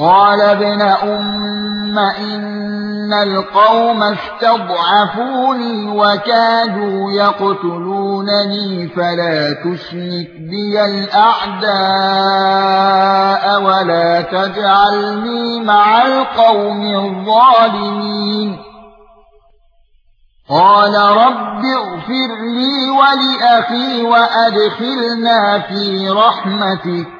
قال ابن أم إن القوم استضعفوني وكادوا يقتلونني فلا تشمت بي الأعداء ولا تجعلني مع القوم الظالمين. قال رب اغفر لي ولأخي وأدخلنا في رحمتك.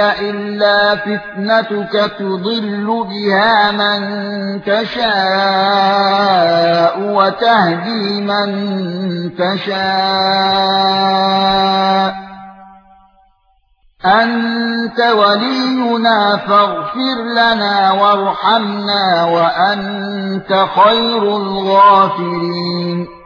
هي الا فتنتك تضل بها من تشاء وتهدي من تشاء انت ولينا فاغفر لنا وارحمنا وانت خير الغافرين